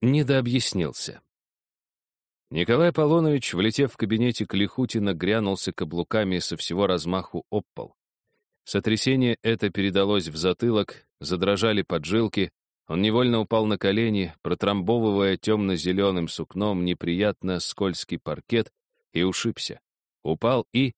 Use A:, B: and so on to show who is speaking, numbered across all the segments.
A: недообъяснился. Николай Аполлонович, влетев в кабинете к Лихутина, грянулся каблуками со всего размаху об пол. Сотрясение это передалось в затылок, задрожали поджилки, он невольно упал на колени, протрамбовывая темно-зеленым сукном неприятно скользкий паркет, и ушибся. Упал и...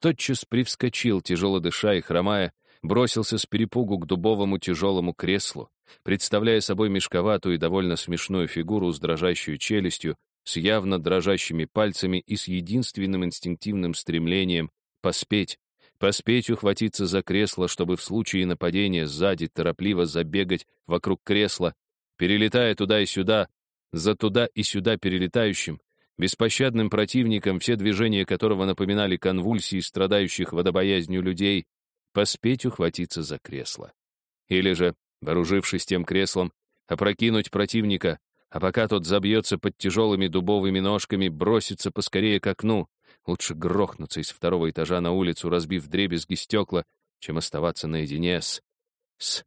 A: Тотчас привскочил, тяжело дыша и хромая, бросился с перепугу к дубовому тяжелому креслу, представляя собой мешковатую и довольно смешную фигуру с дрожащей челюстью, с явно дрожащими пальцами и с единственным инстинктивным стремлением поспеть, поспеть ухватиться за кресло, чтобы в случае нападения сзади торопливо забегать вокруг кресла, перелетая туда и сюда, за туда и сюда перелетающим, беспощадным противником, все движения которого напоминали конвульсии страдающих водобоязнью людей, поспеть ухватиться за кресло. Или же, вооружившись тем креслом, опрокинуть противника, а пока тот забьется под тяжелыми дубовыми ножками, броситься поскорее к окну. Лучше грохнуться из второго этажа на улицу, разбив дребезги стекла, чем оставаться наедине с... с...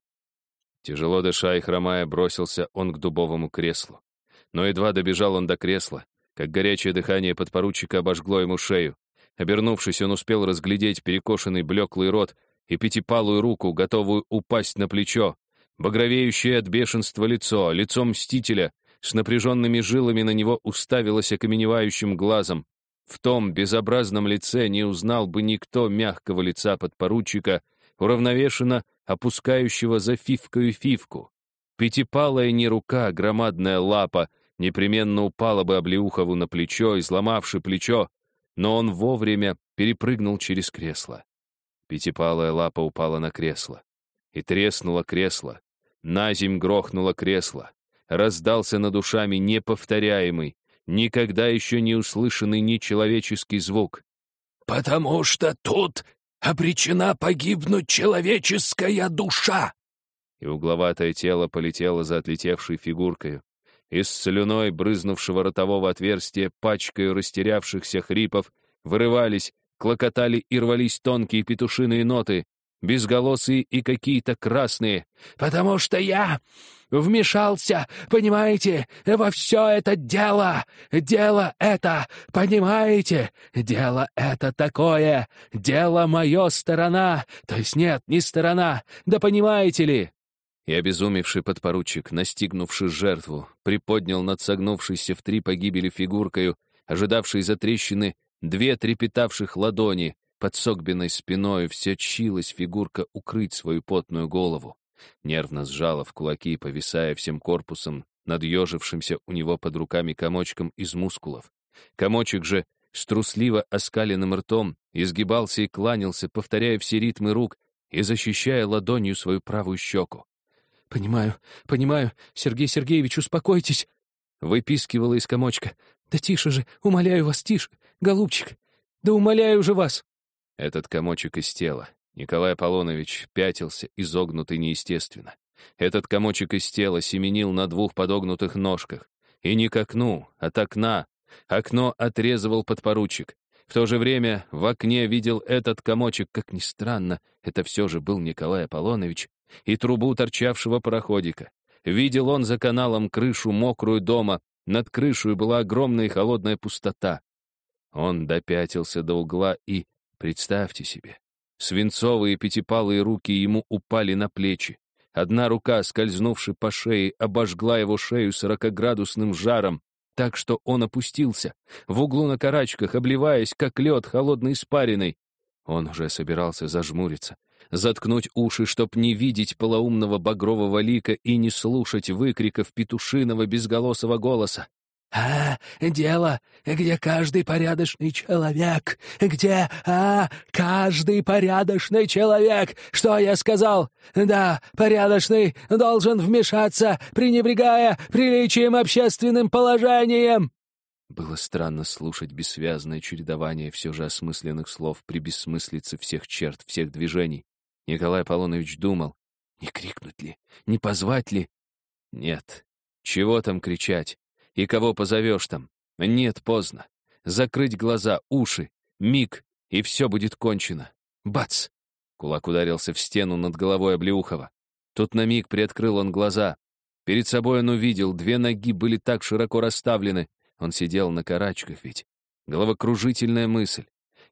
A: Тяжело дыша и хромая, бросился он к дубовому креслу. Но едва добежал он до кресла, как горячее дыхание подпоручика обожгло ему шею. Обернувшись, он успел разглядеть перекошенный блеклый рот и пятипалую руку, готовую упасть на плечо, багровеющее от бешенства лицо, лицо мстителя, с напряженными жилами на него уставилось окаменевающим глазом. В том безобразном лице не узнал бы никто мягкого лица подпоручика, уравновешенно опускающего за фивкою фивку. Пятипалая не рука, громадная лапа, непременно упала бы Облеухову на плечо, изломавши плечо, но он вовремя перепрыгнул через кресло. Пятипалая лапа упала на кресло. И треснуло кресло. Назимь грохнуло кресло. Раздался над ушами неповторяемый, никогда еще не услышанный нечеловеческий звук.
B: «Потому что тут обречена погибнуть человеческая душа!»
A: И угловатое тело полетело за отлетевшей фигуркой. Из слюной брызнувшего ротового отверстия пачкой растерявшихся хрипов вырывались клокотали и рвались тонкие петушиные ноты, безголосые и какие-то красные. «Потому что я вмешался, понимаете, во все это дело. Дело это, понимаете, дело это такое. Дело мое сторона. То есть нет, не сторона. Да понимаете ли?» И обезумевший подпоручик, настигнувший жертву, приподнял над согнувшейся в три погибели фигуркою, ожидавшей затрещины Две трепетавших ладони под согбенной спиной все чилась фигурка укрыть свою потную голову. Нервно сжала в кулаки, повисая всем корпусом над ежившимся у него под руками комочком из мускулов. Комочек же с трусливо оскаленным ртом изгибался и кланялся, повторяя все ритмы рук и защищая ладонью свою правую щеку. «Понимаю, понимаю, Сергей Сергеевич, успокойтесь!» Выпискивала из комочка. «Да тише же, умоляю вас, тише! Голубчик, да умоляю же вас!» Этот комочек из тела. Николай Аполлонович пятился, изогнутый неестественно. Этот комочек из тела семенил на двух подогнутых ножках. И не к окну, от окна. Окно отрезывал подпоручик. В то же время в окне видел этот комочек, как ни странно, это все же был Николай Аполлонович, и трубу торчавшего пароходика. Видел он за каналом крышу мокрую дома, над крышей была огромная холодная пустота. Он допятился до угла и, представьте себе, свинцовые пятипалые руки ему упали на плечи. Одна рука, скользнувши по шее, обожгла его шею сорокоградусным жаром, так что он опустился, в углу на карачках, обливаясь, как лед, холодной испариной. Он уже собирался зажмуриться, заткнуть уши, чтоб не видеть полоумного багрового лика и не слушать выкриков петушиного безголосого голоса. А, дело, где каждый порядочный человек, где, а, каждый порядочный человек, что я сказал? Да, порядочный должен вмешаться, пренебрегая приличием общественным положением. Было странно слушать бессвязное чередование все же осмысленных слов при бессмыслице всех черт, всех движений. Николай Аполлонович думал, не крикнуть ли, не позвать ли? Нет, чего там кричать? И кого позовешь там? Нет, поздно. Закрыть глаза, уши, миг, и все будет кончено. Бац! Кулак ударился в стену над головой Облеухова. Тут на миг приоткрыл он глаза. Перед собой он увидел, две ноги были так широко расставлены. Он сидел на карачках ведь. Головокружительная мысль.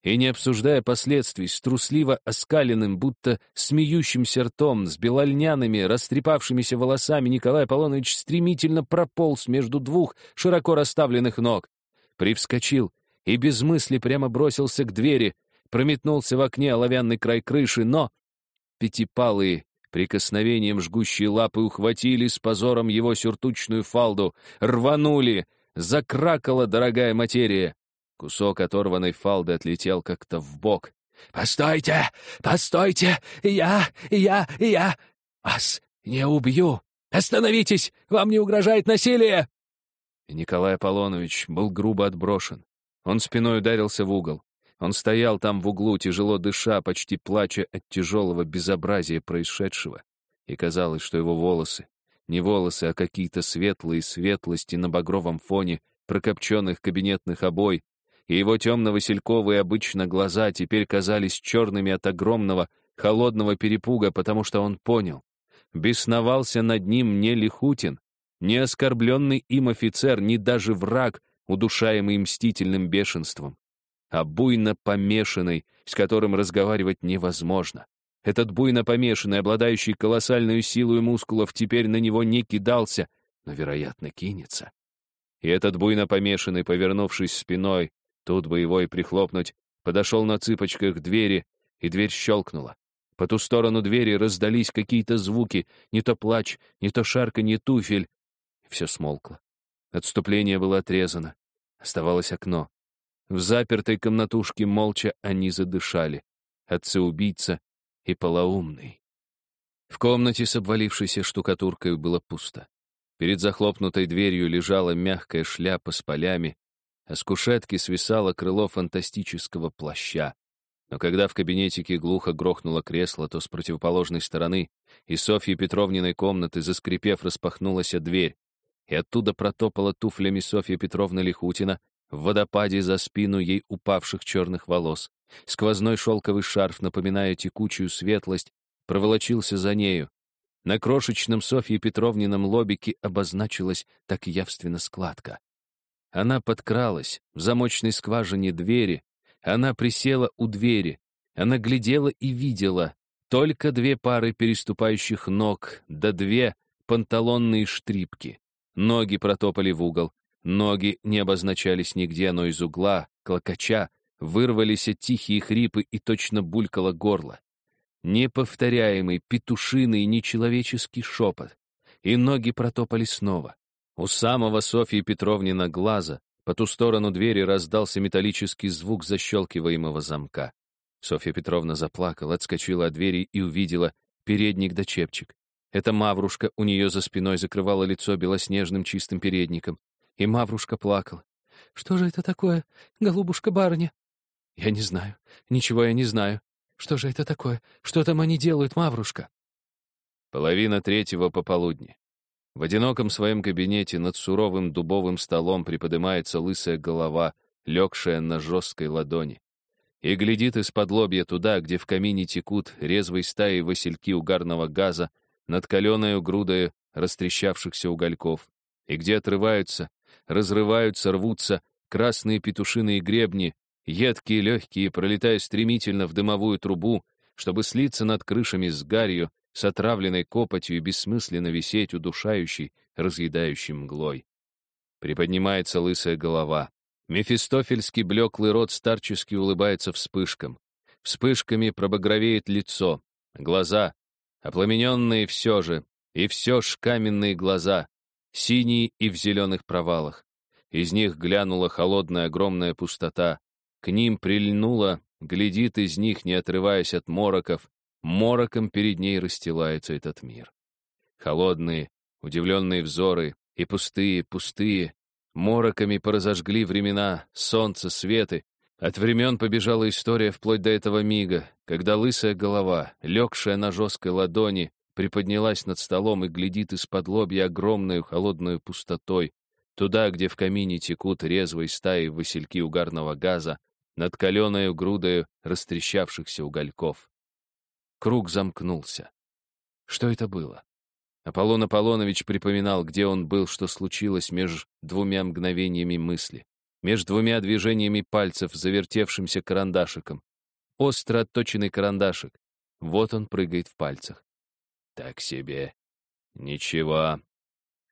A: И не обсуждая последствий, с трусливо оскаленным, будто смеющимся ртом, с белольняными, растрепавшимися волосами, Николай Аполлонович стремительно прополз между двух широко расставленных ног. Привскочил и без мысли прямо бросился к двери, прометнулся в окне оловянный край крыши, но пятипалые прикосновением жгущие лапы ухватили с позором его сюртучную фалду, рванули, закракала дорогая материя. Кусок оторванной фалды отлетел как-то в бок.
B: «Постойте! Постойте! Я, я, я вас не убью! Остановитесь! Вам не угрожает насилие!»
A: Николай Аполлонович был грубо отброшен. Он спиной ударился в угол. Он стоял там в углу, тяжело дыша, почти плача от тяжелого безобразия происшедшего. И казалось, что его волосы, не волосы, а какие-то светлые светлости на багровом фоне прокопченных кабинетных обой, и его темно-васильковые обычно глаза теперь казались черными от огромного, холодного перепуга, потому что он понял. Бесновался над ним не Лихутин, не оскорбленный им офицер, ни даже враг, удушаемый мстительным бешенством а буйно помешанный, с которым разговаривать невозможно. Этот буйно помешанный, обладающий колоссальной силой мускулов, теперь на него не кидался, но, вероятно, кинется. И этот буйно помешанный, повернувшись спиной, тут и прихлопнуть, подошел на цыпочках к двери, и дверь щелкнула. По ту сторону двери раздались какие-то звуки, не то плач, не то шарканье туфель. Все смолкло. Отступление было отрезано. Оставалось окно. В запертой комнатушке молча они задышали. Отцы-убийца и полоумный. В комнате с обвалившейся штукатуркой было пусто. Перед захлопнутой дверью лежала мягкая шляпа с полями, а с кушетки свисало крыло фантастического плаща. Но когда в кабинетике глухо грохнуло кресло, то с противоположной стороны из Софьи Петровниной комнаты, заскрипев, распахнулась дверь, и оттуда протопала туфлями Софья Петровна Лихутина, в водопаде за спину ей упавших черных волос. Сквозной шелковый шарф, напоминая текучую светлость, проволочился за нею. На крошечном Софье Петровнином лобике обозначилась так явственно складка. Она подкралась в замочной скважине двери, она присела у двери, она глядела и видела только две пары переступающих ног, да две панталонные штрипки. Ноги протопали в угол, Ноги не обозначались нигде, но из угла, клокоча, вырвались тихие хрипы и точно булькало горло. Неповторяемый, петушиный, нечеловеческий шепот. И ноги протопали снова. У самого Софьи Петровнина глаза по ту сторону двери раздался металлический звук защелкиваемого замка. Софья Петровна заплакала, отскочила от двери и увидела передник да чепчик. Эта маврушка у нее за спиной закрывала лицо белоснежным чистым передником и Маврушка плакала. «Что же это такое, голубушка-барыня?» «Я не знаю. Ничего я не знаю. Что же это такое? Что там они делают, Маврушка?» Половина третьего пополудни. В одиноком своем кабинете над суровым дубовым столом приподнимается лысая голова, легшая на жесткой ладони. И глядит из-под лобья туда, где в камине текут резвой стаи васильки угарного газа над каленою грудою растрещавшихся угольков, и где отрываются разрываются, рвутся красные петушиные гребни, едкие, легкие, пролетая стремительно в дымовую трубу, чтобы слиться над крышами с гарью, с отравленной копотью и бессмысленно висеть удушающей, разъедающей мглой. Приподнимается лысая голова. Мефистофельский блеклый рот старчески улыбается вспышкам. Вспышками пробагровеет лицо, глаза, опламененные все же, и все ж каменные глаза, синие и в зеленых провалах. Из них глянула холодная огромная пустота. К ним прильнула, глядит из них, не отрываясь от мороков. Мороком перед ней расстилается этот мир. Холодные, удивленные взоры и пустые, пустые. Мороками поразожгли времена, солнце, светы. От времен побежала история вплоть до этого мига, когда лысая голова, легшая на жесткой ладони, приподнялась над столом и глядит из-под лобья огромную холодную пустотой, туда, где в камине текут резвой стаи васильки угарного газа, над каленою грудою растрещавшихся угольков. Круг замкнулся. Что это было? Аполлон Аполлонович припоминал, где он был, что случилось между двумя мгновениями мысли, между двумя движениями пальцев, завертевшимся карандашиком. Остро отточенный карандашик. Вот он прыгает в пальцах. Так себе. Ничего.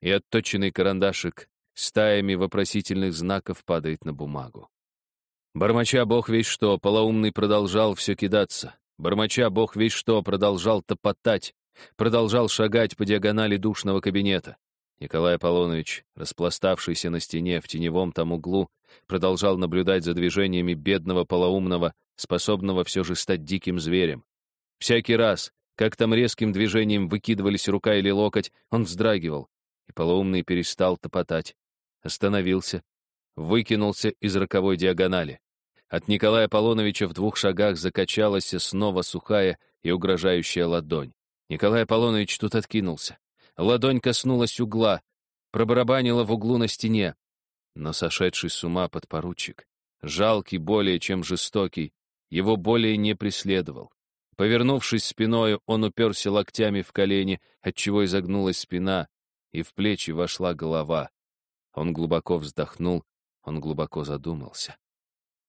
A: И отточенный карандашик стаями вопросительных знаков падает на бумагу. Бормоча бог весь что, полоумный продолжал все кидаться. Бормоча бог весь что, продолжал топотать, продолжал шагать по диагонали душного кабинета. Николай Аполлонович, распластавшийся на стене в теневом там углу, продолжал наблюдать за движениями бедного полоумного, способного все же стать диким зверем. Всякий раз, как там резким движением выкидывались рука или локоть, он вздрагивал, и полоумный перестал топотать. Остановился, выкинулся из роковой диагонали. От Николая Аполлоновича в двух шагах закачалась снова сухая и угрожающая ладонь. Николай Аполлонович тут откинулся. Ладонь коснулась угла, пробарабанила в углу на стене. Но сошедший с ума подпоручик, жалкий более чем жестокий, его более не преследовал. Повернувшись спиной, он уперся локтями в колени, отчего изогнулась спина, и в плечи вошла голова. Он глубоко вздохнул, он глубоко задумался.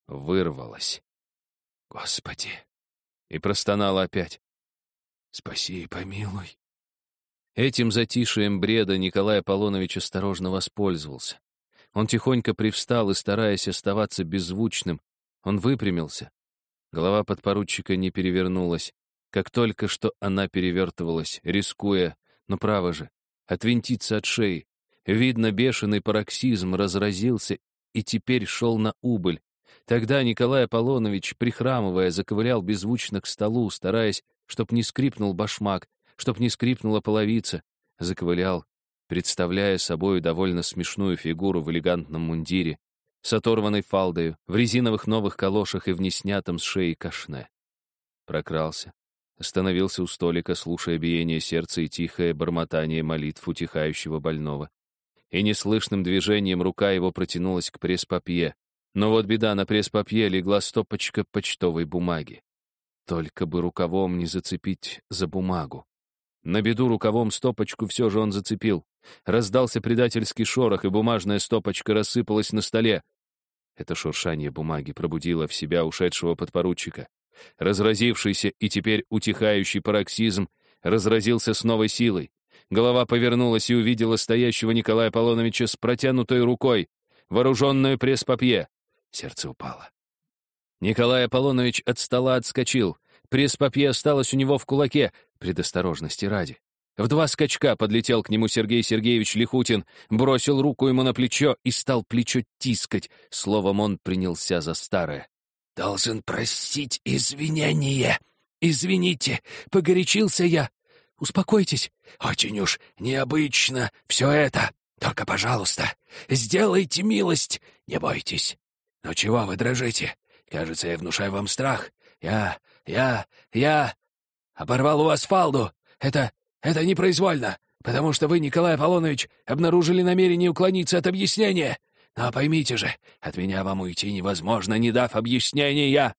A: Вырвалось. Господи! И простонал опять. Спаси и помилуй. Этим затишием бреда Николай Аполлонович осторожно воспользовался. Он тихонько привстал и, стараясь оставаться беззвучным, он выпрямился. Голова подпоручика не перевернулась. Как только что она перевертывалась, рискуя, но право же, отвинтиться от шеи. Видно, бешеный пароксизм разразился и теперь шел на убыль. Тогда Николай Аполлонович, прихрамывая, заковылял беззвучно к столу, стараясь, чтоб не скрипнул башмак, чтоб не скрипнула половица, заковылял, представляя собою довольно смешную фигуру в элегантном мундире, с оторванной фалдою, в резиновых новых калошах и в неснятом с шеи кашне. Прокрался, остановился у столика, слушая биение сердца и тихое бормотание молитв утихающего больного. И неслышным движением рука его протянулась к пресс-папье. Но вот беда, на пресс-папье легла стопочка почтовой бумаги. Только бы рукавом не зацепить за бумагу. На беду рукавом стопочку все же он зацепил. Раздался предательский шорох, и бумажная стопочка рассыпалась на столе. Это шуршание бумаги пробудило в себя ушедшего подпоручика. Разразившийся и теперь утихающий пароксизм разразился с новой силой. Голова повернулась и увидела стоящего Николая Аполлоновича с протянутой рукой, вооруженную пресс-папье. Сердце упало. Николай Аполлонович от стола отскочил. Пресс-папье осталось у него в кулаке, предосторожности ради. В два скачка подлетел к нему Сергей Сергеевич Лихутин, бросил руку ему на плечо и стал плечо тискать. Словом, он принялся за старое. «Должен простить извинение. Извините, погорячился я. Успокойтесь. Очень уж необычно все это. Только, пожалуйста, сделайте милость. Не бойтесь. «Ну чего вы дрожите? Кажется, я внушаю вам страх. Я... я... я... оборвал у вас фалду. Это... это непроизвольно, потому что вы, Николай Аполлонович, обнаружили намерение уклониться от объяснения. Но поймите же, от меня вам уйти невозможно, не дав объяснения».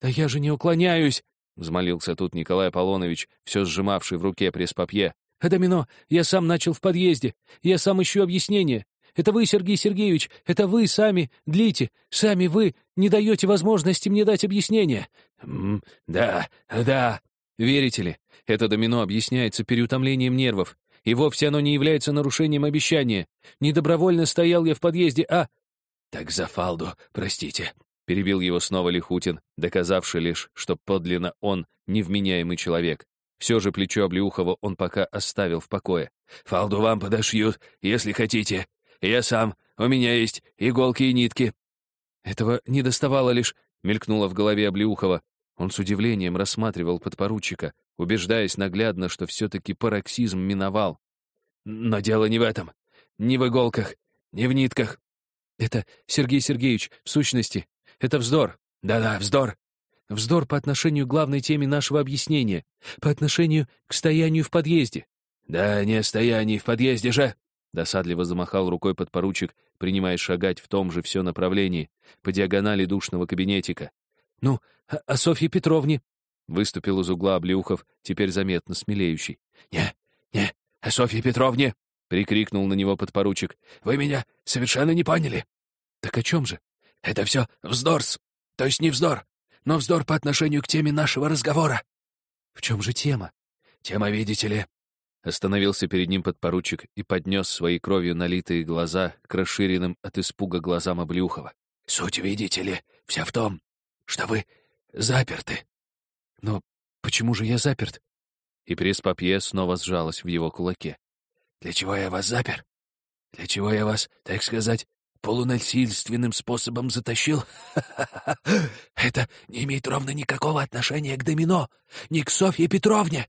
A: «Да я же не уклоняюсь», — взмолился тут Николай Аполлонович, все сжимавший в руке пресс-папье. «Домино, я сам начал в подъезде. Я сам ищу объяснение. Это вы, Сергей Сергеевич, это вы сами длите, сами вы не даете возможности мне дать объяснение. М да, да. Верите ли, это домино объясняется переутомлением нервов, и вовсе оно не является нарушением обещания. Недобровольно стоял я в подъезде, а... Так за фалду, простите, перебил его снова Лихутин, доказавший лишь, что подлинно он невменяемый человек. Все же плечо Облеухова он пока оставил в покое. «Фалду вам подошьют, если хотите. Я сам. У меня есть иголки и нитки». Этого не доставало лишь, мелькнуло в голове Облеухова. Он с удивлением рассматривал подпоручика, убеждаясь наглядно, что все-таки пароксизм миновал. «Но дело не в этом. Не в иголках, не в нитках. Это, Сергей Сергеевич, в сущности, это вздор. Да-да, вздор. Вздор по отношению к главной теме нашего объяснения, по отношению к стоянию в подъезде. Да не стояние в подъезде же, Досадливо замахал рукой подпоручик, принимаясь шагать в том же все направлении, по диагонали душного кабинетика. «Ну, а, а Софье Петровне?» Выступил из угла Облеухов, теперь заметно смелеющий. «Не, не,
B: о Софье Петровне!» — прикрикнул на него подпоручик. «Вы меня совершенно не поняли!» «Так о чем же?» «Это все вздорс, то есть не вздор, но вздор по отношению к теме нашего разговора». «В чем же тема?» «Тема, видите ли...»
A: Остановился перед ним подпоручик и поднес свои кровью налитые глаза к расширенным от испуга глазам Облюхова.
B: «Суть, видите ли, вся в том, что вы заперты». «Но почему же я заперт?»
A: И пресс-папье снова сжалась в его кулаке.
B: «Для чего я вас запер? Для чего я вас, так сказать, полунасильственным способом затащил? Это не имеет ровно никакого отношения к домино, ни к Софье Петровне!»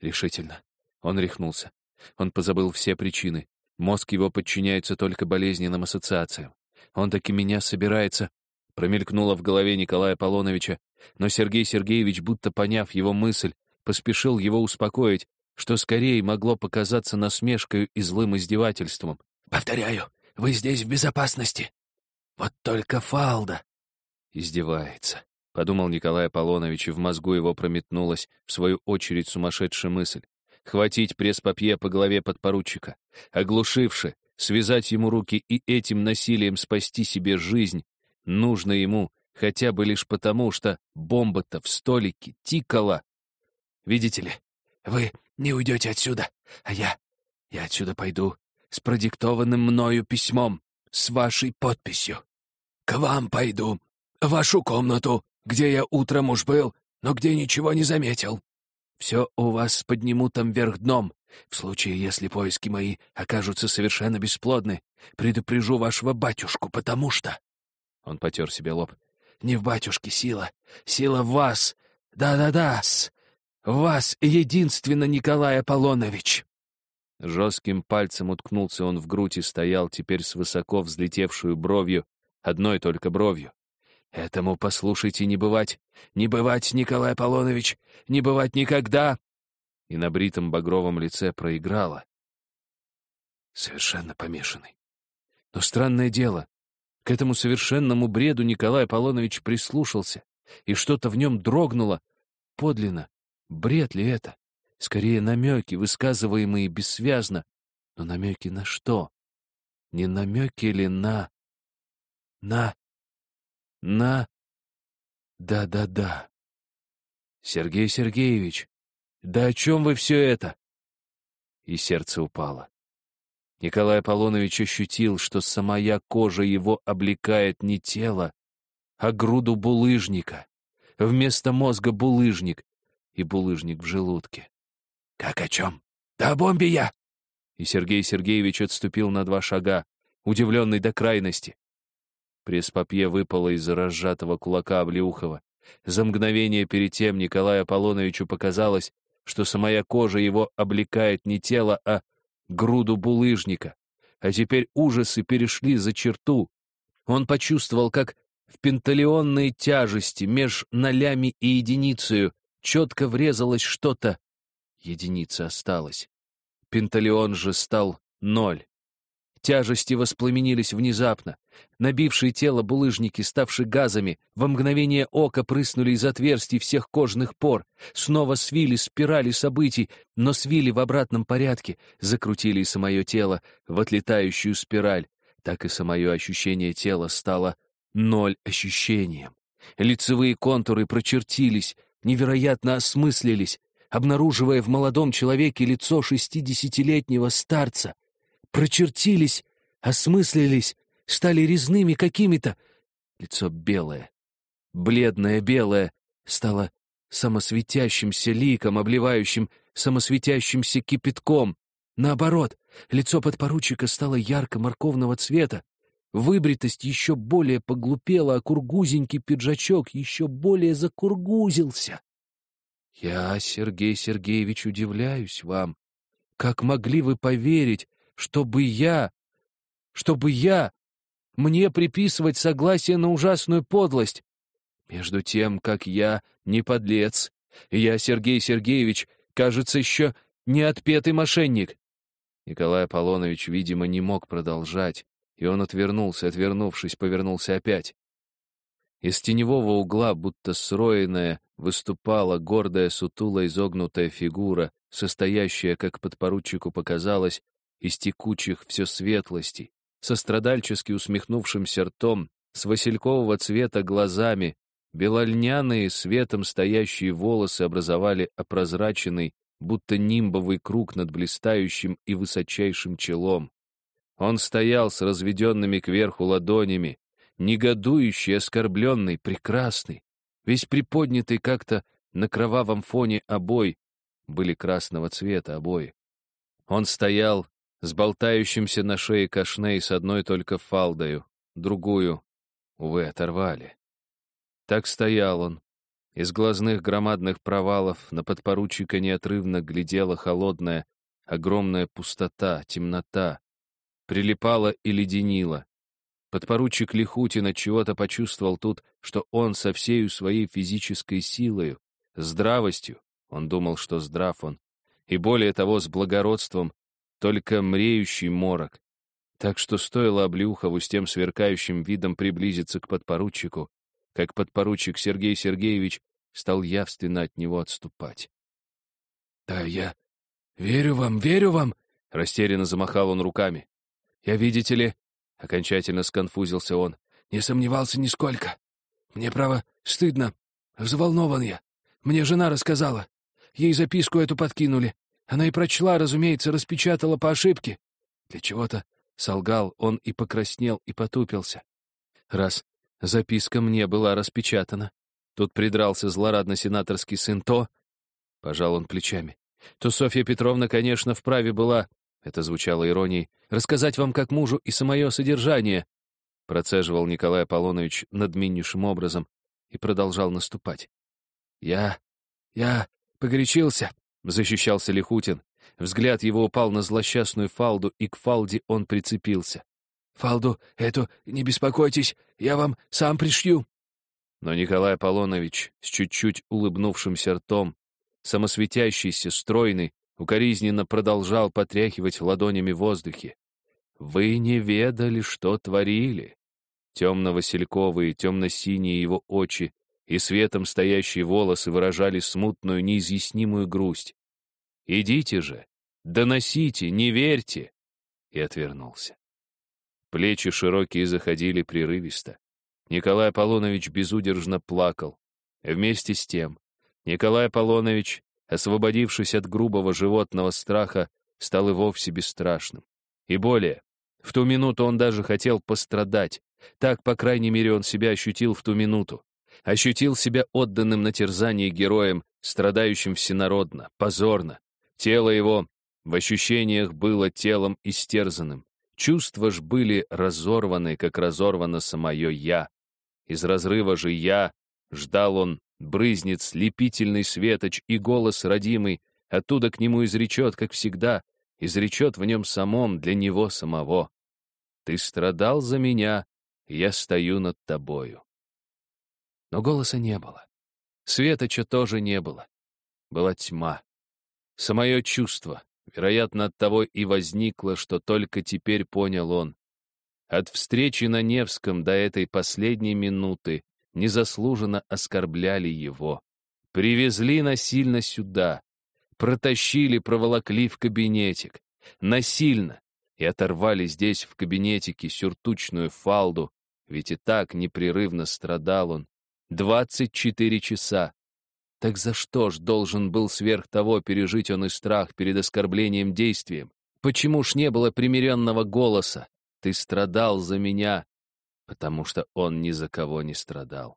A: Решительно. Он рехнулся. Он позабыл все причины. Мозг его подчиняется только болезненным ассоциациям. Он таки меня собирается... Промелькнуло в голове Николая Полоновича, но Сергей Сергеевич, будто поняв его мысль, поспешил его успокоить, что скорее могло показаться насмешкой и злым издевательством.
B: «Повторяю, вы здесь в безопасности. Вот только Фалда...»
A: Издевается, — подумал Николай Аполлонович, и в мозгу его прометнулась, в свою очередь, сумасшедшая мысль. Хватить пресс-папье по голове подпоручика, оглушивши, связать ему руки и этим насилием спасти себе жизнь, нужно ему хотя бы лишь потому, что бомба-то в столике тикала.
B: Видите ли, вы не уйдете отсюда, а я... Я отсюда пойду с продиктованным мною письмом, с вашей подписью. К вам пойду, в вашу комнату, где я утром уж был, но где ничего не заметил. Все у вас подниму там вверх дном. В случае, если поиски мои окажутся совершенно бесплодны, предупрежу вашего батюшку, потому что...» Он потер себе лоб. «Не в батюшке сила. Сила в вас. Да-да-да-с. Вас единственно, Николай Аполлонович!»
A: Жестким пальцем уткнулся он в грудь и стоял теперь с высоко взлетевшую бровью, одной только бровью.
B: «Этому, послушайте, не бывать, не бывать, Николай Аполлонович, не бывать никогда!»
A: И на бритом багровом лице проиграла.
B: Совершенно помешанный. Но странное дело, к этому совершенному бреду Николай Аполлонович прислушался, и что-то в нем дрогнуло подлинно, Бред ли это? Скорее намеки, высказываемые бессвязно. Но намеки на что? Не намеки ли на... На... На... Да-да-да. Сергей Сергеевич, да о чем вы все это? И сердце упало. Николай Аполлонович ощутил, что самая кожа его облекает не тело, а груду булыжника. Вместо мозга булыжник, и булыжник в желудке. «Как о чем? Да о бомбе я!» И Сергей Сергеевич отступил на два шага, удивленный до крайности. Пресс-папье выпало из разжатого кулака Облеухова. За мгновение перед тем Николаю Аполлоновичу показалось, что самая кожа его облекает не тело, а груду булыжника. А теперь ужасы перешли за черту. Он почувствовал, как в пенталеонной тяжести меж нолями и единицею четко врезалось что-то. Единица осталась. Пенталеон же стал ноль. Тяжести воспламенились внезапно. Набившие тело булыжники, ставшие газами, во мгновение ока прыснули из отверстий всех кожных пор, снова свили спирали событий, но свили в обратном порядке, закрутили и самое тело в отлетающую спираль. Так и самое ощущение тела стало ноль ощущением. Лицевые контуры прочертились, невероятно осмыслились, обнаруживая в молодом человеке лицо шестидесятилетнего старца. Прочертились, осмыслились, стали резными какими-то. Лицо белое, бледное белое, стало самосветящимся ликом, обливающим самосветящимся кипятком. Наоборот, лицо подпоручика стало ярко-морковного цвета, Выбритость еще более поглупела, а кургузенький пиджачок еще более закургузился. Я, Сергей Сергеевич, удивляюсь вам. Как могли вы поверить, чтобы я... чтобы я... мне приписывать согласие на ужасную подлость? Между тем, как я не подлец, я, Сергей Сергеевич, кажется, еще не отпетый мошенник. Николай Аполлонович, видимо, не мог продолжать и он отвернулся, отвернувшись, повернулся опять. Из теневого угла, будто сроенная, выступала гордая, сутулая, изогнутая фигура состоящая, как подпоручику показалось, из текучих все светлостей, со страдальчески усмехнувшимся ртом, с василькового цвета глазами, белольняные светом стоящие волосы образовали опрозраченный, будто нимбовый круг над блистающим и высочайшим челом. Он стоял с разведенными кверху ладонями, негодующий, оскорбленный, прекрасный, весь приподнятый как-то на кровавом фоне обой, были красного цвета обои. Он стоял с болтающимся на шее кашней с одной только фалдою, другую, увы, оторвали. Так стоял он. Из глазных громадных провалов на подпоручика неотрывно глядела холодная, огромная пустота, темнота. Прилипала и леденила. Подпоручик Лихутин чего-то почувствовал тут, что он со всею своей физической силою, здравостью, он думал, что здрав он, и более того, с благородством, только мреющий морок. Так что стоило Облюхову с тем сверкающим видом приблизиться к подпоручику, как подпоручик Сергей Сергеевич стал явственно от него отступать. «Да, я верю вам, верю вам!» — растерянно замахал он руками. «Я, видите ли...» — окончательно сконфузился он. «Не сомневался нисколько. Мне, право, стыдно. Взволнован я. Мне жена рассказала. Ей записку эту подкинули. Она и прочла, разумеется, распечатала по ошибке. Для чего-то солгал он и покраснел, и потупился. Раз записка мне была распечатана, тут придрался злорадно сенаторский сын, то... Пожал он плечами. То Софья Петровна, конечно, вправе была, это звучало иронией, рассказать вам как мужу и самое содержание, процеживал Николай Аполлонович надменнейшим образом и продолжал наступать. Я... я погорячился, защищался Лихутин. Взгляд его упал на злосчастную фалду, и к фалде он прицепился. «Фалду эту, не беспокойтесь, я вам сам пришью». Но Николай Аполлонович с чуть-чуть улыбнувшимся ртом, самосветящийся, стройный, укоризненно продолжал потряхивать ладонями в воздухе. «Вы не ведали, что творили». Темно-васильковые, темно-синие его очи и светом стоящие волосы выражали смутную, неизъяснимую грусть. «Идите же, доносите, не верьте!» И отвернулся. Плечи широкие заходили прерывисто. Николай Аполлонович безудержно плакал. Вместе с тем Николай Аполлонович, освободившись от грубого животного страха, стал и вовсе бесстрашным. И более, в ту минуту он даже хотел пострадать. Так, по крайней мере, он себя ощутил в ту минуту ощутил себя отданным на терзание героем, страдающим всенародно, позорно. Тело его в ощущениях было телом истерзанным. Чувства ж были разорваны, как разорвано самое «я». Из разрыва же «я» ждал он, брызнет слепительный светоч и голос родимый, оттуда к нему изречет, как всегда, изречет в нем самом для него самого. «Ты страдал за меня, я стою над тобою». Но голоса не было. Светоча тоже не было. Была тьма. Самое чувство, вероятно, от того и возникло, что только теперь понял он. От встречи на Невском до этой последней минуты незаслуженно оскорбляли его. Привезли насильно сюда, протащили, проволокли в кабинетик. Насильно. И оторвали здесь, в кабинетике, сюртучную фалду, ведь и так непрерывно страдал он, Двадцать четыре часа. Так за что ж должен был сверх того пережить он и страх перед оскорблением действием? Почему ж не было примиренного голоса? Ты страдал за меня, потому что он ни за кого не страдал.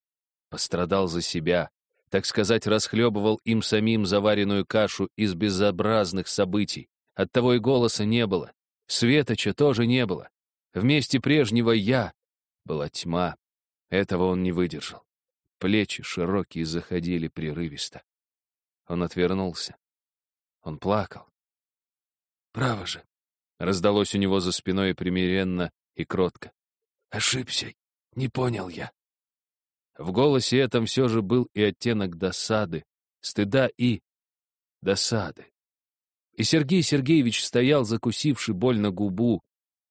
B: Пострадал за себя, так сказать, расхлебывал им самим заваренную кашу из безобразных событий. Оттого и голоса не было. Светоча тоже не было. Вместе прежнего «я» была тьма. Этого он не выдержал. Плечи широкие заходили прерывисто. Он отвернулся. Он плакал. «Право же!» — раздалось у него за спиной примиренно и кротко. «Ошибся, не понял я». В голосе этом все же был и оттенок досады, стыда и досады. И Сергей Сергеевич стоял, закусивший больно губу.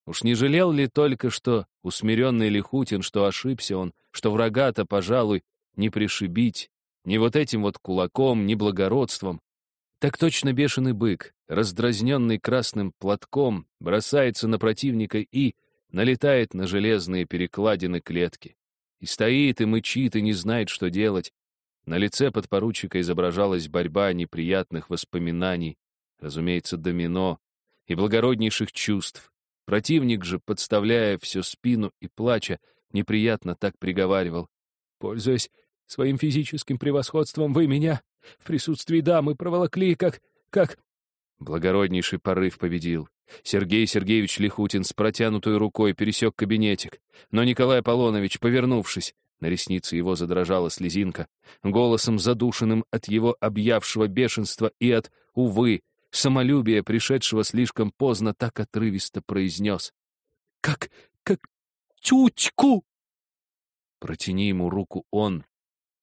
B: Уж не жалел ли только, что усмиренный Лихутин, что ошибся он, что врага-то, пожалуй, не пришибить, ни вот этим вот кулаком, ни благородством. Так точно бешеный бык, раздразненный красным платком, бросается на противника и налетает на железные перекладины клетки. И стоит, и мычит, и не знает, что делать. На лице подпоручика изображалась борьба неприятных воспоминаний, разумеется, домино и благороднейших чувств. Противник же, подставляя всю спину и плача, неприятно так приговаривал. «Пользуясь своим физическим превосходством, вы меня в присутствии дамы проволокли, как... как...» Благороднейший порыв победил. Сергей Сергеевич Лихутин с протянутой рукой пересек кабинетик. Но Николай Аполлонович, повернувшись, на реснице его задрожала слезинка, голосом задушенным от его объявшего бешенства и от, увы, самолюбия, пришедшего слишком поздно, так отрывисто произнес. «Как... как... тютьку!» Протяни ему руку он,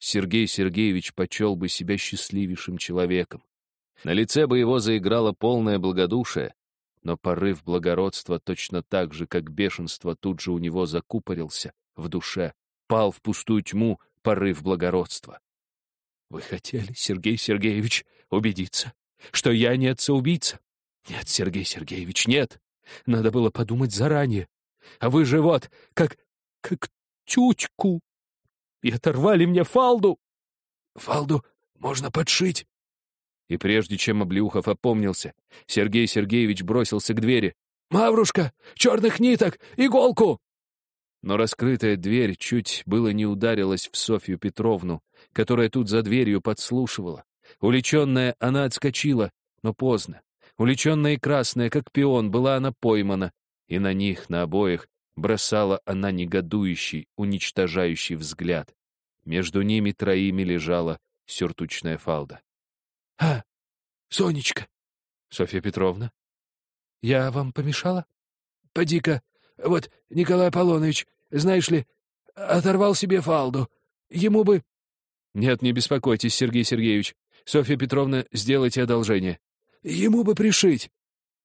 B: Сергей Сергеевич почел бы себя счастливейшим человеком. На лице бы его заиграло полное благодушие, но порыв благородства точно так же, как бешенство, тут же у него закупорился в душе, пал в пустую тьму порыв благородства. «Вы хотели, Сергей Сергеевич, убедиться, что я не отца-убийца? Нет, Сергей Сергеевич, нет. Надо было подумать заранее. А вы же вот, как... как тючку и оторвали мне фалду. Фалду можно подшить. И прежде чем Облеухов опомнился, Сергей Сергеевич бросился к двери. «Маврушка! Черных ниток! Иголку!» Но раскрытая дверь чуть было не ударилась в Софью Петровну, которая тут за дверью подслушивала. Уличенная она отскочила, но поздно. Уличенная и красная, как пион, была она поймана, и на них, на обоих, бросала она негодующий, уничтожающий взгляд. Между ними троими лежала сюртучная фалда. — А, Сонечка! — Софья Петровна. — Я вам помешала? — Поди-ка, вот Николай Аполлонович, знаешь ли, оторвал себе фалду. Ему бы... — Нет, не беспокойтесь, Сергей Сергеевич. Софья Петровна, сделайте одолжение. — Ему бы пришить.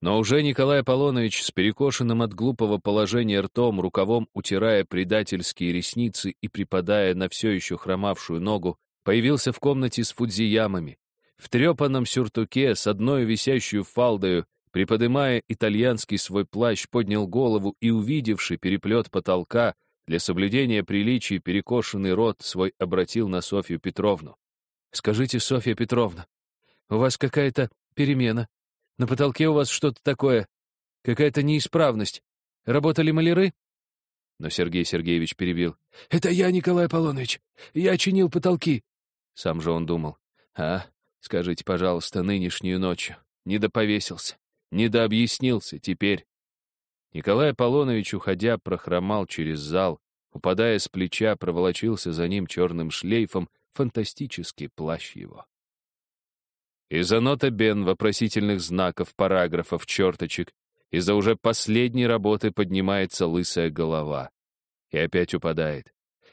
B: Но уже Николай Аполлонович с перекошенным от глупого положения ртом, рукавом утирая предательские ресницы и припадая на все еще хромавшую ногу, появился в комнате с фудзиямами. В трепанном сюртуке с одной висящую фалдою, приподымая итальянский свой плащ, поднял голову и, увидевший переплет потолка, для соблюдения приличий перекошенный рот свой обратил на Софью Петровну. «Скажите, Софья Петровна, у вас какая-то перемена?» На потолке у вас что-то такое. Какая-то неисправность. Работали маляры?» Но Сергей Сергеевич перебил. «Это я, Николай Аполлонович. Я чинил потолки». Сам же он думал. «А, скажите, пожалуйста, нынешнюю ночью. Не доповесился, не дообъяснился теперь». Николай Аполлонович, уходя, прохромал через зал, упадая с плеча, проволочился за ним черным шлейфом фантастический плащ его. Из-за нота Бен вопросительных знаков, параграфов, черточек, из-за уже последней работы поднимается лысая голова. И опять упадает.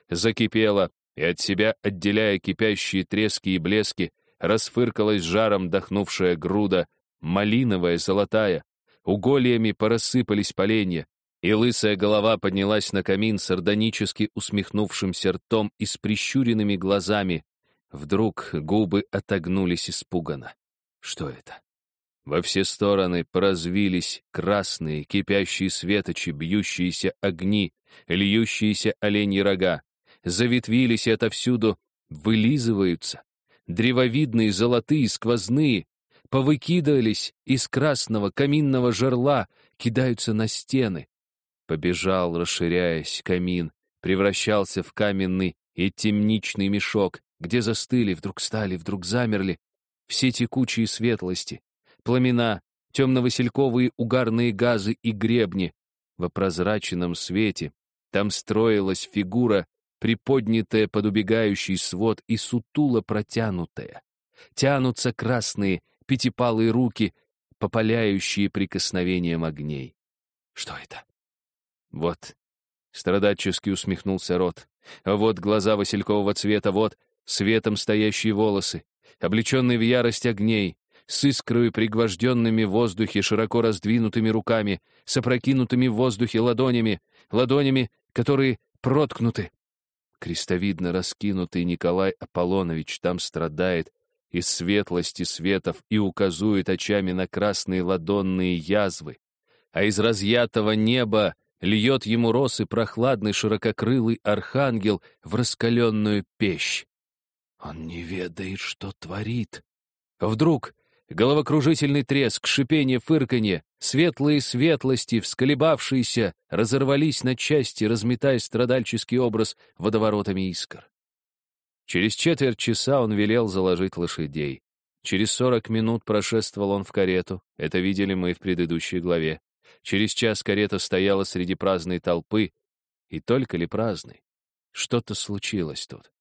B: Закипела, и от себя, отделяя кипящие трески и блески, расфыркалась жаром дохнувшая груда, малиновая, золотая. Угольями порассыпались поленья, и лысая голова поднялась на камин сардонически усмехнувшимся ртом и с прищуренными глазами, Вдруг губы отогнулись испуганно. Что это? Во все стороны поразвились красные, кипящие светочи, бьющиеся огни, льющиеся оленьи рога. Заветвились и отовсюду вылизываются. Древовидные, золотые, сквозные, повыкидывались из красного каминного жерла, кидаются на стены. Побежал, расширяясь, камин, превращался в каменный и темничный мешок, где застыли, вдруг стали, вдруг замерли все текучие светлости, пламена, темно-васильковые угарные газы и гребни. Во прозрачном свете там строилась фигура, приподнятая под убегающий свод и сутуло протянутая. Тянутся красные, пятипалые руки, попаляющие прикосновением огней. Что это? Вот. Страдачески усмехнулся рот. Вот глаза василькового цвета, вот светом стоящие волосы, облеченные в ярость огней, с искрою пригвожденными в воздухе широко раздвинутыми руками, с опрокинутыми в воздухе ладонями, ладонями, которые проткнуты. Крестовидно раскинутый Николай Аполлонович там страдает,
A: из светлости светов и указует очами на красные ладонные язвы, а из разъятого неба льет ему росы прохладный ширококрылый архангел в раскаленную пещь. Он не ведает, что творит. Вдруг головокружительный треск, шипение, фырканье, светлые светлости, всколебавшиеся, разорвались на части, разметая страдальческий образ водоворотами искр. Через четверть часа он велел заложить лошадей. Через сорок минут прошествовал он в карету, это видели мы в предыдущей главе. Через час карета стояла среди праздной толпы, и только ли праздной? Что-то случилось тут.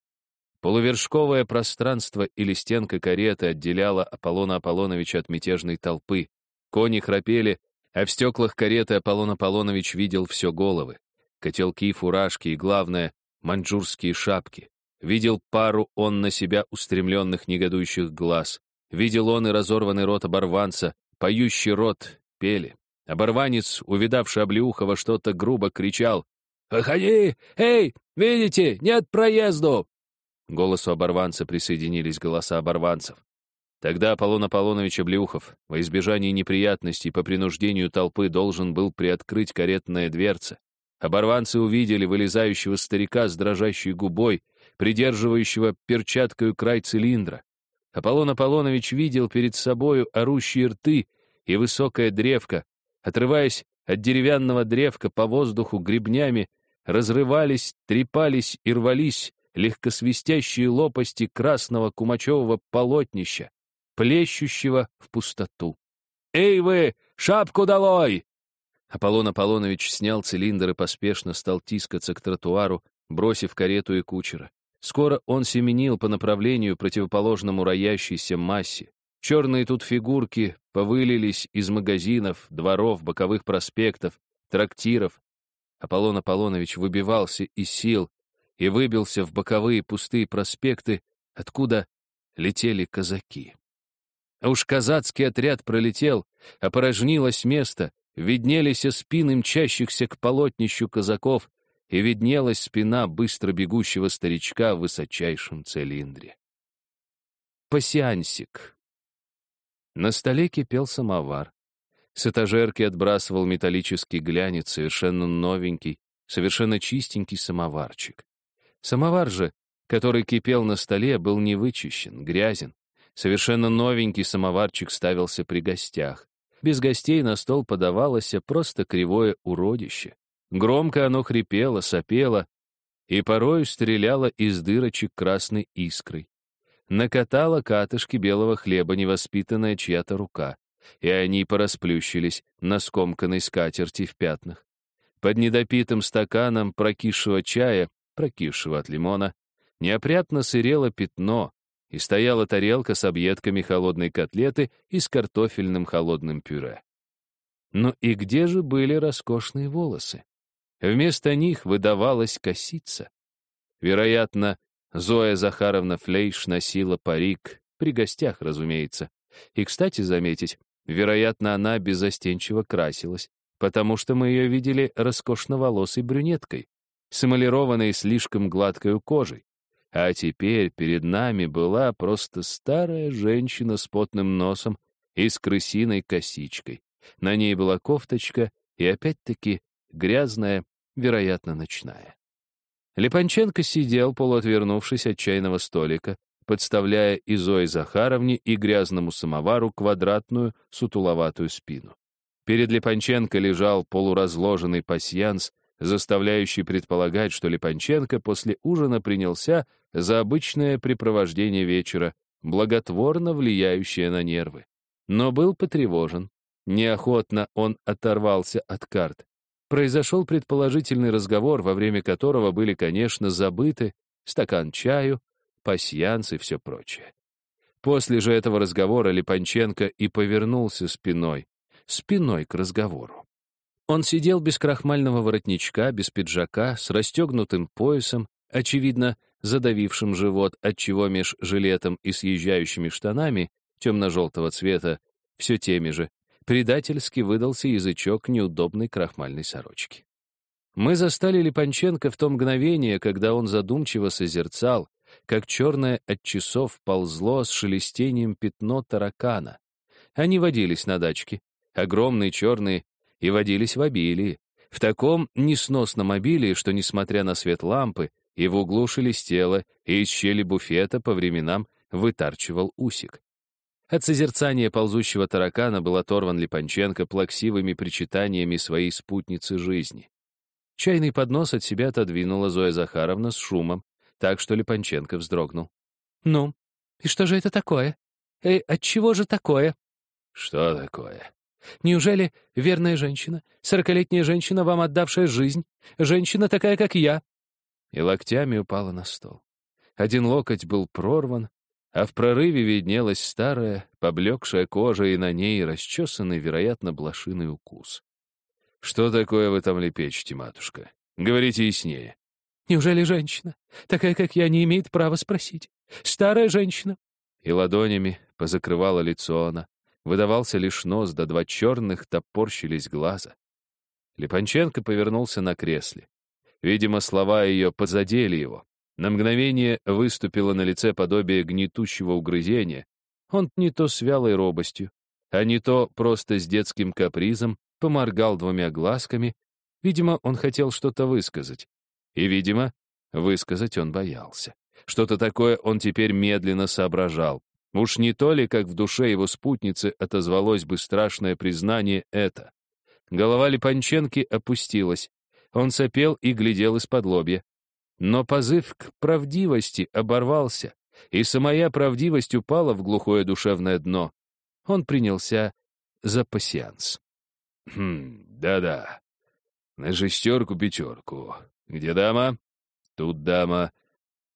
A: Полувершковое пространство или стенка кареты отделяла Аполлона Аполлоновича от мятежной толпы. Кони храпели, а в стеклах кареты Аполлон Аполлонович видел все головы. Котелки, фуражки и, главное, маньчжурские шапки. Видел пару он на себя устремленных негодующих глаз. Видел он и разорванный рот оборванца, поющий рот, пели. Оборванец, увидавший Облеухова, что-то грубо кричал. «Выходи! Эй, видите, нет проезду!» Голосу оборванца присоединились голоса оборванцев. Тогда Аполлон Аполлонович Облеухов, во избежание неприятностей по принуждению толпы, должен был приоткрыть каретная дверца. Оборванцы увидели вылезающего старика с дрожащей губой, придерживающего перчаткою край цилиндра. Аполлон Аполлонович видел перед собою орущие рты и высокая древка, отрываясь от деревянного древка по воздуху гребнями, разрывались, трепались и рвались легкосвистящие лопасти красного кумачевого полотнища, плещущего в пустоту. «Эй вы, шапку долой!» Аполлон Аполлонович снял цилиндр и поспешно стал тискаться к тротуару, бросив карету и кучера. Скоро он семенил по направлению, противоположному роящейся массе. Черные тут фигурки повылились из магазинов, дворов, боковых проспектов, трактиров. Аполлон Аполлонович выбивался из сил, и выбился в боковые пустые проспекты, откуда летели казаки. А уж казацкий отряд пролетел, опорожнилось место, виднелись спины мчащихся к полотнищу казаков, и виднелась спина быстро бегущего старичка в высочайшем цилиндре. Пассиансик. На столе кипел самовар. С этажерки отбрасывал металлический глянец, совершенно новенький, совершенно чистенький самоварчик. Самовар же, который кипел на столе, был не вычищен, грязен. Совершенно новенький самоварчик ставился при гостях. Без гостей на стол подавалось просто кривое уродище. Громко оно хрипело, сопело и порою стреляло из дырочек красной искрой. Накатала катышки белого хлеба невоспитанная чья-то рука, и они порасплющились на скомканной скатерти в пятнах. Под недопитым стаканом прокисшего чая прокисшего от лимона, неопрятно сырело пятно, и стояла тарелка с объедками холодной котлеты и с картофельным холодным пюре. Но и где же были роскошные волосы? Вместо них выдавалась косица. Вероятно, Зоя Захаровна Флейш носила парик, при гостях, разумеется. И, кстати, заметить, вероятно, она безостенчиво красилась, потому что мы ее видели роскошноволосой брюнеткой с эмалированной слишком гладкой кожей. А теперь перед нами была просто старая женщина с потным носом и с крысиной косичкой. На ней была кофточка и опять-таки грязная, вероятно, ночная. Липанченко сидел, полуотвернувшись от чайного столика, подставляя и Захаровне, и грязному самовару квадратную, сутуловатую спину. Перед Липанченко лежал полуразложенный пасьянс заставляющий предполагать, что Липанченко после ужина принялся за обычное препровождение вечера, благотворно влияющее на нервы. Но был потревожен. Неохотно он оторвался от карт. Произошел предположительный разговор, во время которого были, конечно, забыты стакан чаю, пасьянс и все прочее. После же этого разговора Липанченко и повернулся спиной, спиной к разговору. Он сидел без крахмального воротничка, без пиджака, с расстегнутым поясом, очевидно, задавившим живот, отчего меж жилетом и съезжающими штанами темно-желтого цвета, все теми же, предательски выдался язычок неудобной крахмальной сорочки. Мы застали Липанченко в то мгновение, когда он задумчиво созерцал,
B: как черное от часов ползло с шелестением пятно таракана. Они водились на дачке, огромные черные, и водились в обилии. В таком несносном обилии, что, несмотря на свет лампы, и в углу шелестело, и из щели буфета по временам вытарчивал усик. От созерцания ползущего таракана был оторван Липанченко плаксивыми причитаниями своей спутницы жизни. Чайный поднос от себя отодвинула Зоя Захаровна с шумом, так что Липанченко вздрогнул. «Ну, и что же это такое? Эй, от чего же такое?»
A: «Что такое?»
B: «Неужели верная женщина, сорокалетняя женщина, вам отдавшая жизнь, женщина такая, как я?» И локтями упала на стол. Один локоть был прорван, а в прорыве виднелась старая, поблекшая кожа, и на ней расчесанный, вероятно, блошиный укус. «Что такое вы там лепечете, матушка? Говорите яснее».
C: «Неужели женщина, такая, как я, не имеет права спросить? Старая женщина?»
B: И ладонями позакрывала лицо она. Выдавался лишь нос, да два черных топорщились глаза. Липанченко повернулся на кресле. Видимо, слова ее позадели его. На мгновение выступило на лице подобие гнетущего угрызения. Он не то с вялой робостью, а не то просто с детским капризом поморгал двумя глазками. Видимо, он хотел что-то высказать. И, видимо, высказать он боялся. Что-то такое он теперь медленно соображал. Уж не то ли, как в душе его спутницы отозвалось бы страшное признание это. Голова Липанченки опустилась. Он сопел и глядел из-под лобья. Но позыв к правдивости оборвался, и самая правдивость упала в глухое душевное дно. Он принялся за пассианс.
A: «Хм, да-да. На шестерку-пятерку. Где дама? Тут дама.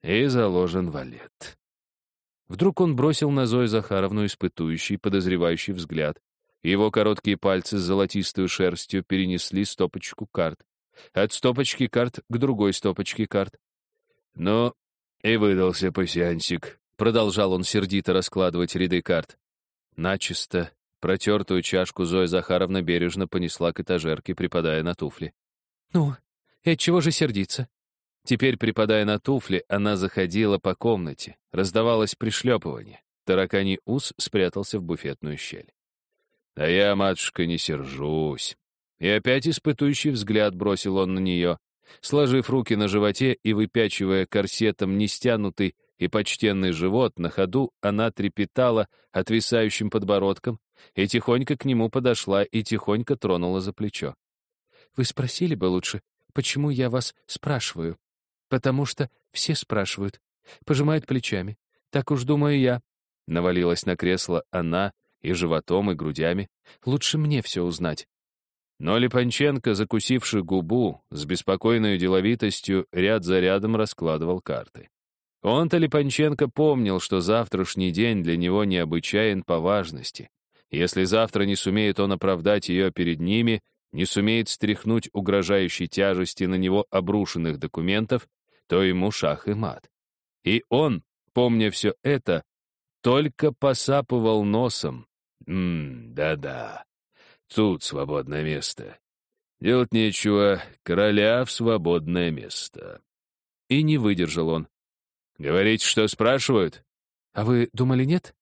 A: И заложен валет».
B: Вдруг он бросил на Зою Захаровну испытующий, подозревающий взгляд. Его короткие пальцы с золотистой шерстью перенесли стопочку карт. От стопочки карт к другой стопочке карт.
A: «Ну, и выдался пассиансик», — продолжал он сердито раскладывать ряды карт.
B: Начисто протертую чашку Зоя Захаровна бережно понесла к этажерке, припадая на туфли.
C: «Ну, и от чего же сердиться?»
B: Теперь, припадая на туфли, она заходила по комнате. Раздавалось пришлепывание. Тараканий ус спрятался в буфетную щель.
A: «Да я, матушка, не сержусь.
B: И опять испытующий взгляд бросил он на нее. Сложив руки на животе и выпячивая корсетом нестянутый и почтенный живот, на ходу она трепетала отвисающим подбородком и тихонько к нему подошла и тихонько тронула за плечо.
C: «Вы спросили бы лучше, почему я вас спрашиваю? Потому что все спрашивают, пожимают плечами. Так уж думаю я».
B: Навалилась на кресло она и животом, и грудями. «Лучше мне все узнать. Но Липанченко, закусивший губу, с беспокойной деловитостью ряд за рядом раскладывал карты. Он-то Липанченко помнил, что завтрашний день для него необычайен по важности. Если завтра не сумеет он оправдать ее перед ними, не сумеет стряхнуть угрожающей тяжести на него обрушенных документов, то ему шах и мат. И он, помня все это, только посапывал носом.
A: «Ммм, да-да, Тут свободное место. Делать нечего, короля в свободное место.
B: И не выдержал он.
A: Говорить, что спрашивают?
C: А вы думали, нет?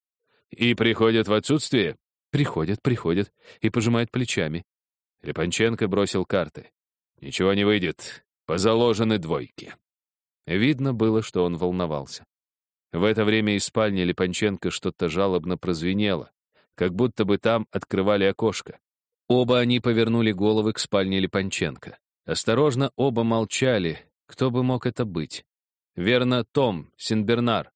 A: И приходят в отсутствие?
B: Приходят, приходят. И пожимают плечами.
A: Лепанченко бросил карты. Ничего не выйдет. Позаложены двойки.
B: Видно было, что он волновался. В это время из спальни Липанченко что-то жалобно прозвенело, как будто бы там открывали окошко. Оба они повернули головы к спальне Липанченко. Осторожно оба молчали. Кто бы мог это быть? Верно, Том, Синбернар.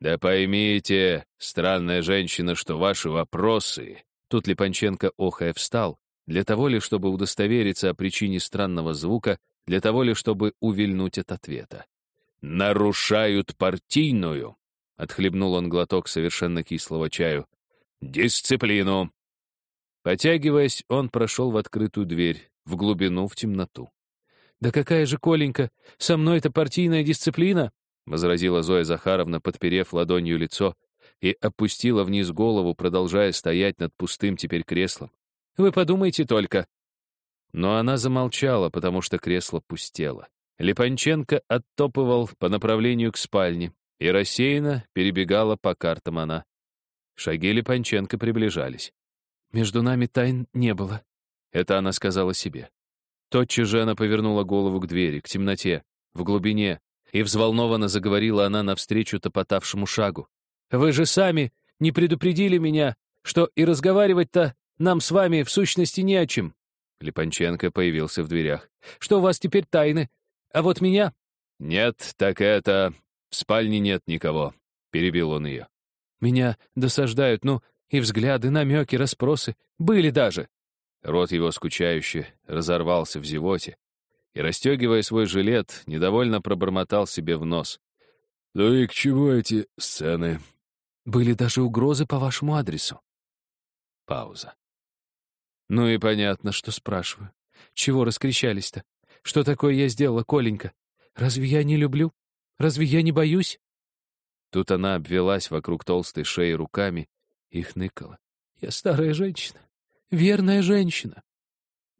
A: «Да поймите, странная женщина, что ваши вопросы...»
B: Тут Липанченко охая встал, для того ли, чтобы удостовериться о причине странного звука, для того ли, чтобы увильнуть от ответа.
A: «Нарушают партийную...»
B: Отхлебнул он глоток совершенно кислого чаю.
A: «Дисциплину.
B: Потягиваясь, он прошел в открытую дверь, в глубину, в темноту.
C: «Да какая же, Коленька, со мной это партийная дисциплина!»
B: — возразила Зоя Захаровна, подперев ладонью лицо, и опустила вниз голову, продолжая стоять над пустым теперь креслом.
C: «Вы подумайте только!»
B: Но она замолчала, потому что кресло пустело. Липанченко оттопывал по направлению к спальне.
A: И рассеянно перебегала по картам она. Шаги Липанченко приближались.
C: «Между нами тайн не было», —
A: это она сказала себе. Тотчас же она повернула голову к двери, к темноте, в глубине, и взволнованно заговорила она навстречу топотавшему шагу.
C: «Вы же сами не предупредили меня, что и разговаривать-то нам с вами в сущности не о чем».
A: Липанченко появился в дверях.
C: «Что у вас теперь тайны? А вот меня...»
A: «Нет, так это... В спальне нет никого», — перебил он ее.
C: «Меня досаждают, ну, и взгляды, намеки, расспросы. Были даже».
A: Рот его скучающе разорвался в зевоте, и, расстегивая свой жилет, недовольно пробормотал себе в нос. «Ну и к чему эти сцены?»
C: «Были даже угрозы по вашему адресу».
A: Пауза.
C: «Ну и понятно, что спрашиваю. Чего раскричались-то? Что такое я сделала, Коленька? Разве я не люблю? Разве я не боюсь?»
A: Тут она обвелась вокруг толстой шеи руками и хныкала.
C: «Я старая женщина, верная женщина».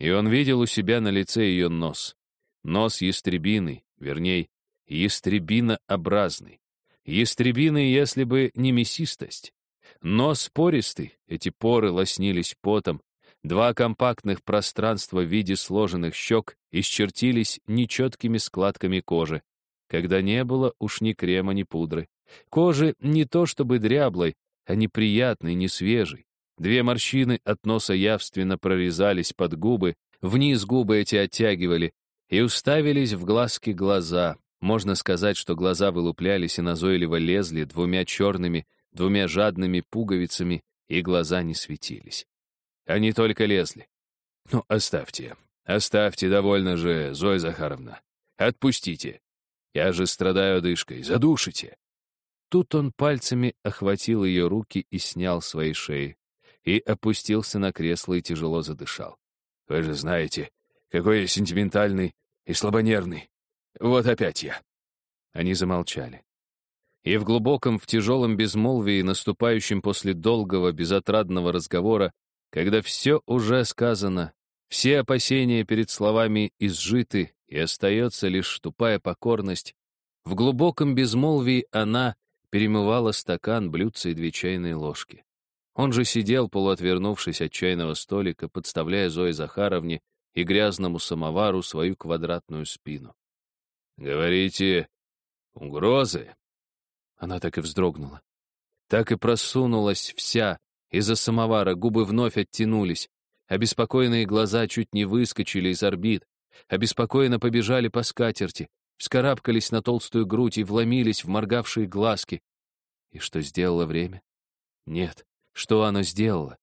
A: И он видел у себя на лице ее нос. Нос ястребиный, верней, ястребинообразный. Ястребиный, если бы не мясистость. Нос пористый, эти поры лоснились потом, два компактных пространства в виде сложенных щек исчертились нечеткими складками кожи, когда не было уж ни крема, ни пудры. Кожи не то чтобы дряблой, а неприятной, не свежей. Две морщины от носа явственно прорезались под губы, вниз губы эти оттягивали и уставились в глазки глаза. Можно сказать, что глаза вылуплялись и назойливо лезли двумя черными, двумя жадными пуговицами, и глаза не светились. Они только лезли. Ну, оставьте, оставьте, довольно же, Зоя Захаровна. Отпустите. Я же страдаю одышкой, задушите. Тут он пальцами охватил ее руки и снял свои шеи, и опустился на кресло и тяжело задышал. Вы же знаете, какой я сентиментальный и слабонервный. Вот опять я. Они замолчали. И в глубоком, в тяжелом безмолвии, наступающем после долгого, безотрадного разговора, когда все уже сказано, все опасения перед словами изжиты, и остается лишь тупая покорность, в глубоком безмолвии она перемывала стакан, блюдце и две чайные ложки. Он же сидел, полуотвернувшись от чайного столика, подставляя Зое Захаровне и грязному самовару свою квадратную спину. «Говорите, угрозы?» Она так и вздрогнула. Так и просунулась вся, из-за самовара губы вновь оттянулись, обеспокоенные глаза чуть не выскочили из орбит, обеспокоенно побежали по скатерти, вскарабкались на толстую грудь и вломились в моргавшие глазки. И что сделало время? Нет, что оно сделало?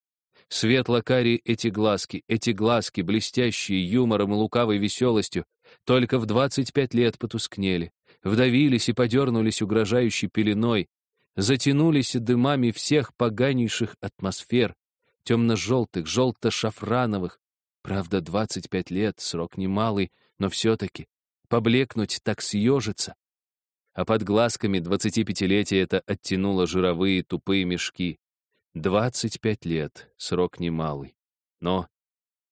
A: Светло-карие эти глазки, эти глазки, блестящие юмором и лукавой веселостью, только в двадцать пять лет потускнели, вдавились и подернулись угрожающей пеленой, затянулись дымами всех поганейших атмосфер, темно-желтых, желто-шафрановых. Правда, двадцать пять лет, срок немалый, но все-таки поблекнуть так съежиться. А под глазками двадцатипятилетия это оттянуло жировые тупые мешки. Двадцать пять лет, срок немалый. Но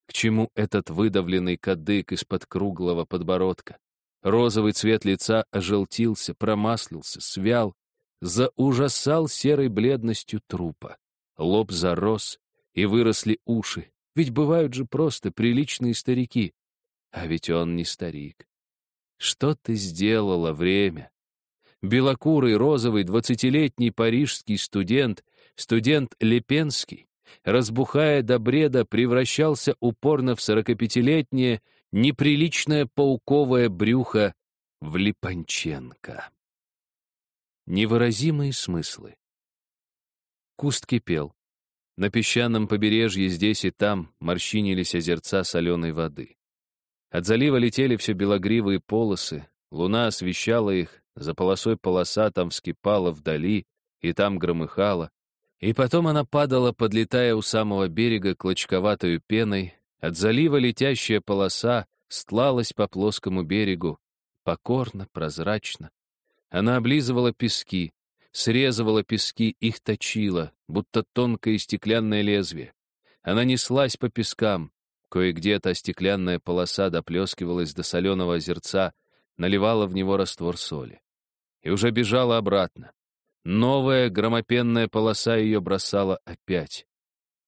A: к чему этот выдавленный кадык из-под круглого подбородка? Розовый цвет лица ожелтился, промаслился, свял, заужасал серой бледностью трупа. Лоб зарос, и выросли уши. Ведь бывают же просто приличные старики. А ведь он не старик. Что ты сделала, время? Белокурый, розовый, двадцатилетний парижский студент, студент Лепенский, разбухая до бреда, превращался упорно в сорокапятилетнее, неприличное пауковое брюхо в Липанченко. Невыразимые смыслы. Куст кипел. На песчаном побережье здесь и там морщинились озерца соленой воды. От залива летели все белогривые полосы, луна освещала их, за полосой полоса там вскипала вдали, и там громыхала. И потом она падала, подлетая у самого берега клочковатой пеной, от залива летящая полоса стлалась по плоскому берегу, покорно, прозрачно, она облизывала пески, срезывала пески, их точила, будто тонкое стеклянное лезвие. Она неслась по пескам. Кое-где та стеклянная полоса доплескивалась до соленого озерца, наливала в него раствор соли. и уже бежала обратно. Новая громопенная полоса ее бросала опять.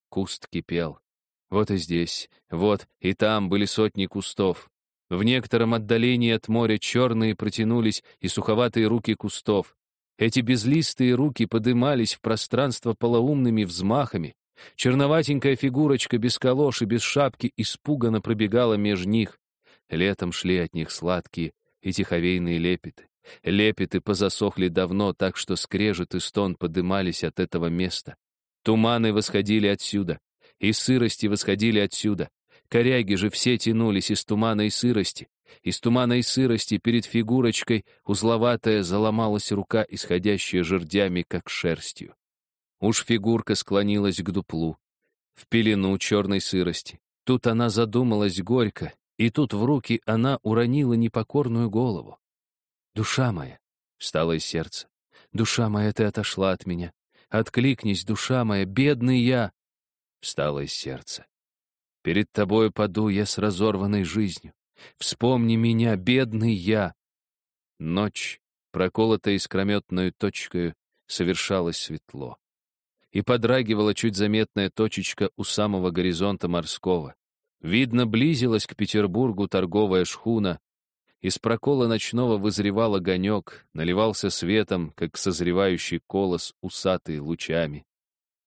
A: Куст кипел. Вот и здесь, вот и там были сотни кустов. В некотором отдалении от моря черные протянулись и суховатые руки кустов. Эти безлистые руки подымались в пространство полоумными взмахами. Черноватенькая фигурочка без колош и без шапки испуганно пробегала меж них. Летом шли от них сладкие и тиховейные лепеты. Лепеты позасохли давно, так что скрежет и стон подымались от этого места. Туманы восходили отсюда, и сырости восходили отсюда. Коряги же все тянулись из тумана и сырости. Из тумана и сырости перед фигурочкой узловатая заломалась рука, исходящая жердями, как шерстью. Уж фигурка склонилась к дуплу, в пелену черной сырости. Тут она задумалась горько, и тут в руки она уронила непокорную голову. «Душа моя!» — встала из сердца. «Душа моя, ты отошла от меня. Откликнись, душа моя, бедный я!» Встала из сердца. «Перед тобой паду я с разорванной жизнью. Вспомни меня, бедный я!» Ночь, проколотая искрометную точкой, совершалась светло. И подрагивала чуть заметная точечка у самого горизонта морского. Видно, близилась к Петербургу торговая шхуна. Из прокола ночного вызревал огонек, наливался светом, как созревающий колос, усатый лучами.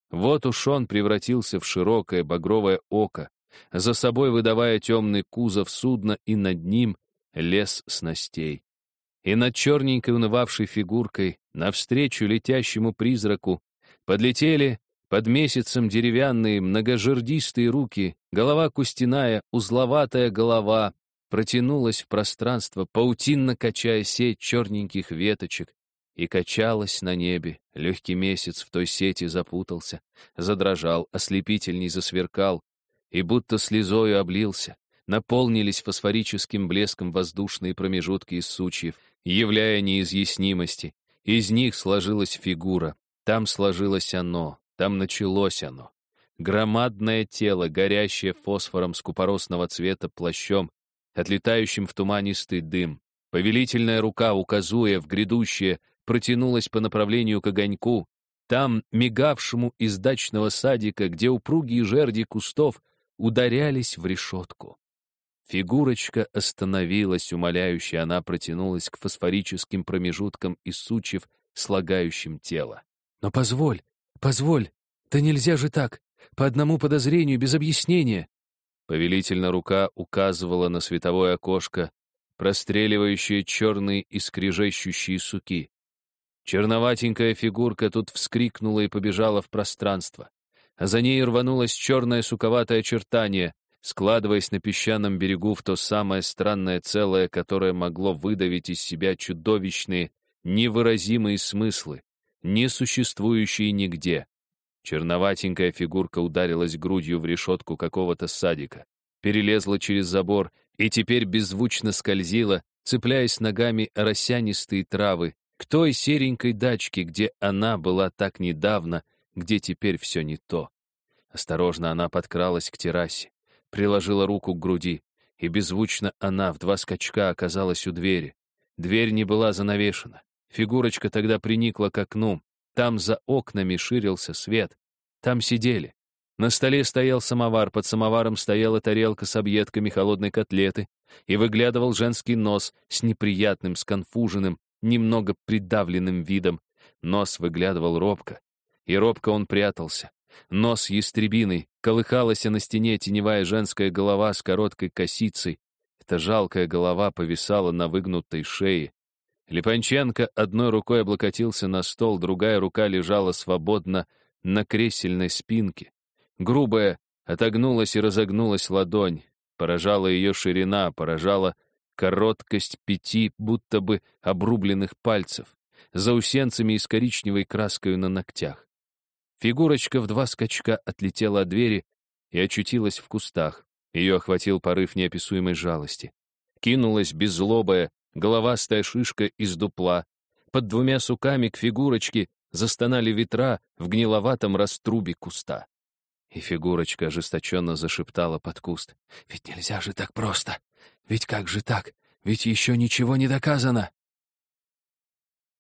A: Вот уж он превратился в широкое багровое око, за собой выдавая темный кузов судна и над ним лес снастей. И над черненькой унывавшей фигуркой, навстречу летящему призраку, подлетели под месяцем деревянные многожердистые руки, голова кустяная, узловатая голова, протянулась в пространство, паутинно качая сеть черненьких веточек, и качалась на небе. Легкий месяц в той сети запутался, задрожал, ослепительней засверкал, и будто слезою облился. Наполнились фосфорическим блеском воздушные промежутки из сучьев, являя неизъяснимости. Из них сложилась фигура. Там сложилось оно, там началось оно. Громадное тело, горящее фосфором скупоросного цвета плащом, отлетающим в туманистый дым. Повелительная рука, указуя в грядущее, протянулась по направлению к огоньку, там, мигавшему из дачного садика, где упругие жерди кустов ударялись в решетку. Фигурочка остановилась, умоляюще она протянулась к фосфорическим промежуткам из сучьев, слагающим тело.
C: «Но позволь, позволь, да нельзя же так, по одному подозрению, без объяснения!»
A: Повелительно рука указывала на световое окошко, простреливающее черные и скрежещущие суки. Черноватенькая фигурка тут вскрикнула и побежала в пространство за ней рванулось черное суковатое очертание, складываясь на песчаном берегу в то самое странное целое, которое могло выдавить из себя чудовищные, невыразимые смыслы, не существующие нигде. Черноватенькая фигурка ударилась грудью в решетку какого-то садика, перелезла через забор и теперь беззвучно скользила, цепляясь ногами росянистые травы, к той серенькой дачке, где она была так недавно где теперь все не то. Осторожно она подкралась к террасе, приложила руку к груди, и беззвучно она в два скачка оказалась у двери. Дверь не была занавешена. Фигурочка тогда приникла к окну. Там за окнами ширился свет. Там сидели. На столе стоял самовар, под самоваром стояла тарелка с объедками холодной котлеты, и выглядывал женский нос с неприятным, сконфуженным, немного придавленным видом. Нос выглядывал робко, и робко он прятался. Нос ястребиной, колыхалась на стене теневая женская голова с короткой косицей. Эта жалкая голова повисала на выгнутой шее. Липанченко одной рукой облокотился на стол, другая рука лежала свободно на кресельной спинке. Грубая отогнулась и разогнулась ладонь. Поражала ее ширина, поражала короткость пяти будто бы обрубленных пальцев, заусенцами и с коричневой краской на ногтях. Фигурочка в два скачка отлетела от двери и очутилась в кустах. Ее охватил порыв неописуемой жалости. Кинулась беззлобая, головастая шишка из дупла. Под двумя суками к фигурочке застонали ветра в гниловатом раструбе куста. И фигурочка ожесточенно зашептала под куст. «Ведь нельзя же так просто! Ведь как же так? Ведь еще ничего не доказано!»